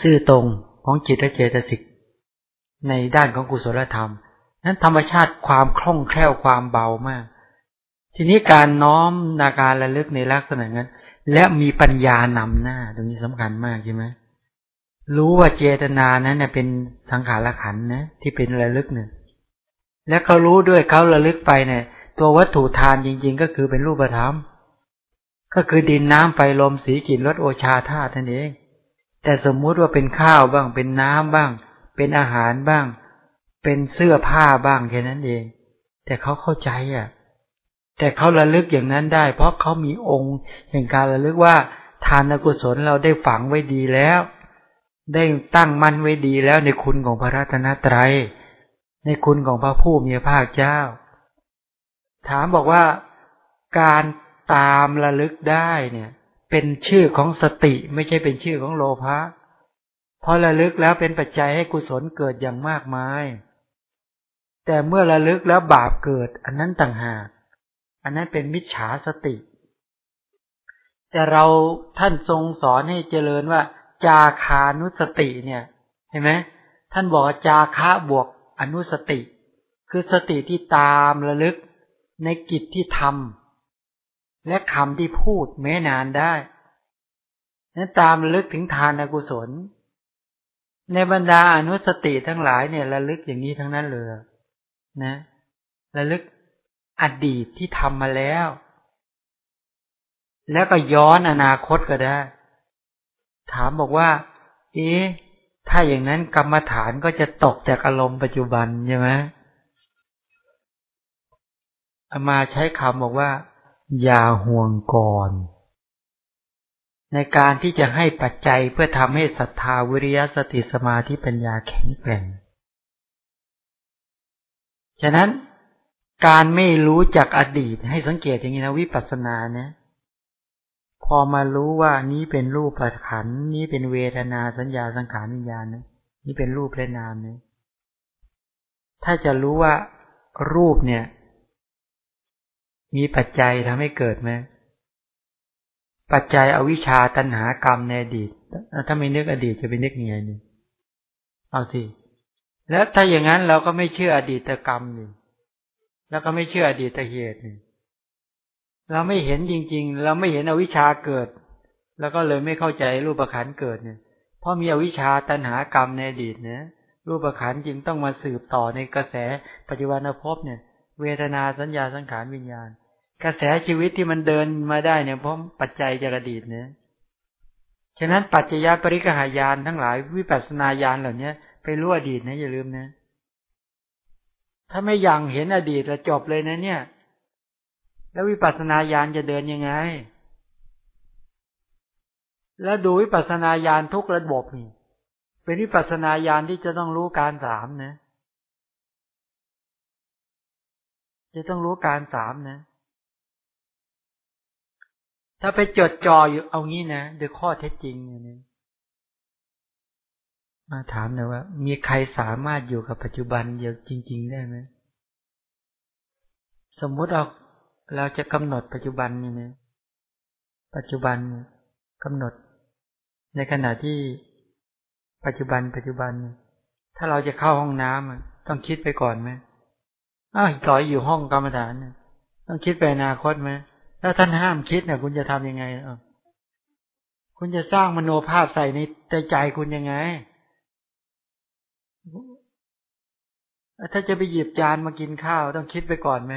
ซื่อตรง ของจิตและเจตสิกในด้านของกุศลธรรม นั้นธรรมชาติความคล่องแคล่วความเบามาก ทีนี้การน้อมนาการระลึกในลักษณะนั้น และมีปัญญานำหน้าตรงนี้สำคัญมากใช่ไหมรู้ว่าเจตนานั้นเป็นสังขารขันนะที่เป็นระลึกเนี่ยและเขารู้ด้วยเขาระลึกไปเนี่ย ตัววัตถุทานจริง ๆ ก็คือเป็นรูปธรรม ก็คือดินน้ำไฟลมสีกลิ่นรสโอชาธาตุนั่นเอง แต่สมมุติว่าเป็นข้าวบ้าง เป็นน้ำบ้าง เป็นอาหารบ้าง เป็นเสื้อผ้าบ้างแค่นั้นเอง แต่เขาเข้าใจอะ แต่เขาระลึกอย่างนั้นได้ เพราะเขามีองค์แห่งการระลึกว่า ทานกุศลเราได้ฝังไว้ดีแล้ว ได้ตั้งมั่นไว้ดีแล้วในคุณของพระรัตนตรัย ในคุณของพระผู้มีพระภาคเจ้า ถามบอกว่าการตามระลึกได้เนี่ย เป็นชื่อของสติไม่ใช่เป็นชื่อของโลภะเพราะระลึกแล้วเป็นปัจจัยให้กุศลเกิดอย่างมากมาย แต่เมื่อระลึกแล้วบาปเกิด อันนั้นต่างหาก อันนั้นเป็นมิจฉาสติ แต่เราท่านทรงสอนให้เจริญว่า จาคานุสติเนี่ย เห็นไหมท่านบอกจาคะบวกอนุสติ คือสติที่ตามระลึกในกิจที่ทำ และคำที่พูดแม้นานได้นั้นตามลึกถึงทานกุศล ในบรรดาอนุสติทั้งหลายเนี่ยระลึกอย่างนี้ทั้งนั้นเลยนะระลึกอดีตที่ทำมาแล้ว แล้วก็ย้อนอนาคตก็ได้ ถามบอกว่า เอ๊ะถ้าอย่างนั้นกรรมฐานก็จะตกจากอารมณ์ปัจจุบันใช่ไหมอามาใช้คำบอกว่า อย่าห่วงก่อน ในการที่จะให้ปัจจัยเพื่อทำให้ศรัทธาวิริยะสติสมาธิปัญญาแข็งแกร่ง ฉะนั้นการไม่รู้จักอดีตให้สังเกตอย่างนี้นะวิปัสสนาเนี่ยพอมารู้ว่านี้เป็นรูปปัจขันนี้เป็นเวทนาสัญญาสังขารวิญญาณนะนี่เป็นรูปและนามเนี่ยถ้าจะรู้ว่ารูปเนี่ย มีปัจจัยทำให้เกิดไหมปัจจัยอวิชชาตัณหากรรมในอดีต ถ้าไม่นึกอดีตจะไปนึกยังไงเนี่ยเอาสิ แล้วถ้าอย่างนั้นเราก็ไม่เชื่ออดีตกรรมนี่แล้วก็ไม่เชื่ออดีตเหตุนี่เราไม่เห็นจริง ๆ เราไม่เห็นอวิชชาเกิด แล้วก็เลยไม่เข้าใจรูปขันเกิดเนี่ย เพราะมีอวิชชาตัณหากรรมในอดีตเนี่ยรูปขันจึงต้องมาสืบต่อในกระแสปัจจุบันภพเนี่ย เวทนาสัญญาสังขารวิญญาณ กระแสชีวิตที่มันเดินมาได้เนี่ยเพราะปัจจัยจากอดีตเนี่ยฉะนั้นปัจจยปริกหายานทั้งหลายวิปัสนาญาณเหล่านี้ไปรู้อดีตนะอย่าลืมนะ ถ้าไม่ยังเห็นอดีตจะจบเลยนะ เนี่ย แล้ววิปัสนาญาณจะเดินยังไง แล้วดูวิปัสนาญาณทุกระบบนี่เป็นวิปัสนาญาณที่จะต้องรู้การสามนะ จะต้องรู้การสามนะ ถ้าไปจดจ่ออยู่เอางี้นะโดยข้อเท็จจริงเนี่ยมาถามหน่อยว่า มีใครสามารถอยู่กับปัจจุบันเดียวจริง ๆ ได้ไหมสมมุติเอาเราจะกำหนดปัจจุบันนี่นะปัจจุบันกำหนด ในขณะที่ปัจจุบันปัจจุบัน ถ้าเราจะเข้าห้องน้ำต้องคิดไปก่อนไหม อ้าวต่อยอยู่ห้องกรรมฐานต้องคิดไปอนาคตไหมถ้าท่านห้ามคิดเนี่ยคุณจะทํำยังไงอะคุณจะสร้างมโนภาพใส่ในใจใจคุณยังไง ถ้าจะไปหยิบจานมากินข้าวต้องคิดไปก่อนไหม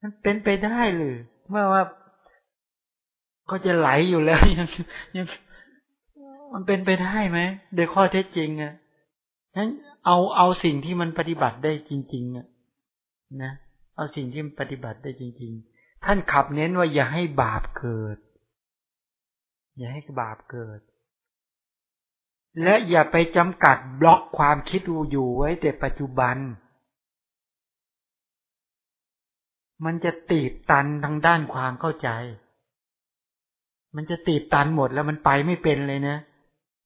มันเป็นไปได้หรือเมื่อว่าก็จะไหลอยู่แล้วยังยังมันเป็นไปได้ไหมโดยข้อเท็จจริงอะ นั้นเอาเอาสิ่งที่มันปฏิบัติได้จริงๆนะเอาสิ่งที่มันปฏิบัติได้จริง ๆ ท่านขับเน้นว่าอย่าให้บาปเกิด อย่าให้บาปเกิด และอย่าไปจำกัดบล็อกความคิดอยู่ไว้แต่ปัจจุบัน มันจะตีบตันทางด้านความเข้าใจ มันจะตีบตันหมดแล้วมันไปไม่เป็นเลยนะ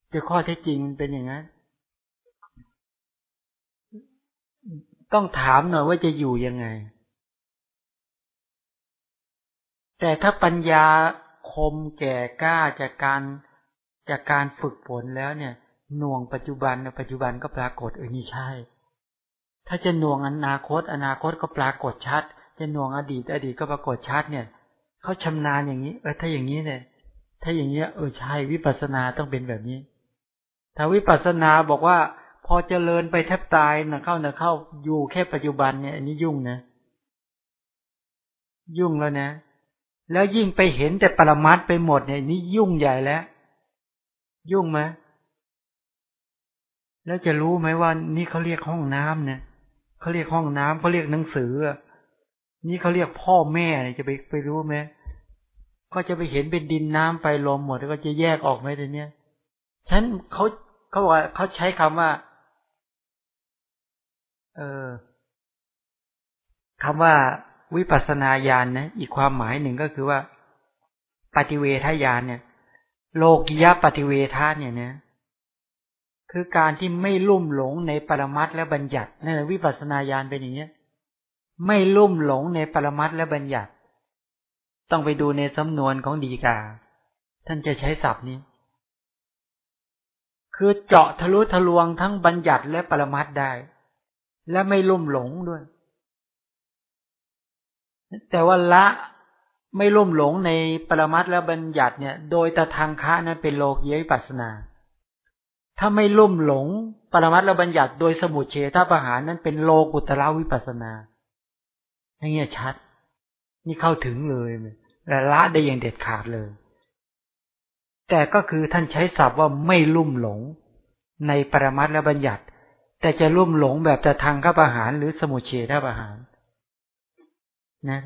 แต่ข้อเท็จจริงมันเป็นอย่างนั้น ต้องถามหน่อยว่าจะอยู่ยังไง แต่ถ้าปัญญาคมแก่กล้าจากการจากการฝึกฝนแล้วเนี่ย หน่วงปัจจุบันปัจจุบันก็ปรากฏเออนี่ใช่ ถ้าจะหน่วงอนาคต อนาคตก็ปรากฏชัด จะหน่วงอดีต อดีตก็ปรากฏชัดเนี่ยเขาชำนาญอย่างนี้ เออถ้าอย่างนี้เนี่ย ถ้าอย่างเงี้ยเออใช่วิปัสสนาต้องเป็นแบบนี้ ถ้าวิปัสสนาบอกว่า พอเจริญไปแทบตายนะเข้านะเข้าอยู่แค่ปัจจุบันเนี่ยอันนี้ยุ่งนะ ยุ่งแล้วนะ แล้วยิ่งไปเห็นแต่ปรมัดไปหมดเนี่ยนี่ยุ่งใหญ่แล้ว ยุ่งไหมแล้วจะรู้ไหมว่า นี่เขาเรียกห้องน้ำเนี่ยเขาเรียกห้องน้ำเขาเรียกหนังสือนี่เขาเรียกพ่อแม่เนี่ยจะไปไปรู้ไหมก็จะไปเห็นเป็นดินน้ำไฟลมหมดแล้วก็จะแยกออกไหมตัวเนี้ยฉันเขาเขาบอกว่าเขาใช้คำว่า เออคำว่าวิปัสนาญาณนะอีกความหมายหนึ่งก็คือว่า ปฏิเวทญาณเนี่ย โลกิยะปฏิเวทาเนี่ยนะคือการที่ไม่ลุ่มหลงในปรมัตและบัญญัตินั่นวิปัสนาญาณเป็นอย่างนี้ไม่ลุ่มหลงในปรมัตและบัญญัติ ต้องไปดูในสำนวนของดีกา ท่านจะใช้ศัพท์นี้ คือเจาะทะลุทะลวงทั้งบัญญัติและปรมัตได้ และไม่ลุ่มหลงด้วย แต่ว่าละไม่ลุ่มหลงในปรมัตและบัญญัติเนี่ย โดยตะทางคะนั้นเป็นโลกเยปัสนา ถ้าไม่ลุ่มหลง ปรมัตและบัญญัติโดยสมุทเฉทประหารนั้นเป็นโลกุตระวิปัสนาอย่างเงี้ยชัด นี่เข้าถึงเลยและละได้อย่างเด็ดขาดเลย แต่ก็คือท่านใช้ศัพท์ว่าไม่ลุ่มหลง ในปรมัตและบัญญัติ แต่จะร่วมหลงแบบจะทางข้าประหารหรือสมุเฉทประหารนะ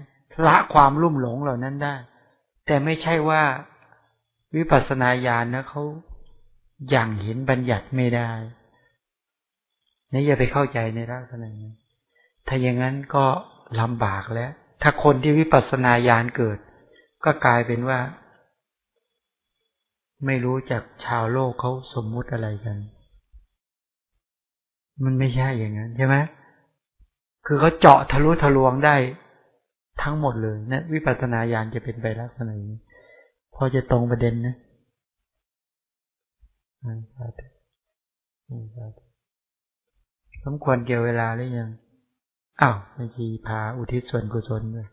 ละความรุ่มหลงเหล่านั้นได้ แต่ไม่ใช่ว่าวิปัสสนาญาณนะเขาอย่างเห็นบัญญัติไม่ได้นี่อย่าไปเข้าใจในลักษณะนี้ถ้าอย่างนั้นก็ลำบากแล้ว ถ้าคนที่วิปัสสนาญาณเกิด ก็กลายเป็นว่า ไม่รู้จักชาวโลกเขาสมมุติอะไรกัน มันไม่ใช่อย่างนั้นใช่ไหมคือเขาเจาะทะลุทะลวงได้ทั้งหมดเลยนะวิปัสสนาญาณจะเป็นไปลักษณะนี้พอจะตรงประเด็นนะสาธุสาธุสมควรเกี่ยวเวลาหรือยังอ้าวไม่ชีพาอุทิศส่วนกุศลด้วย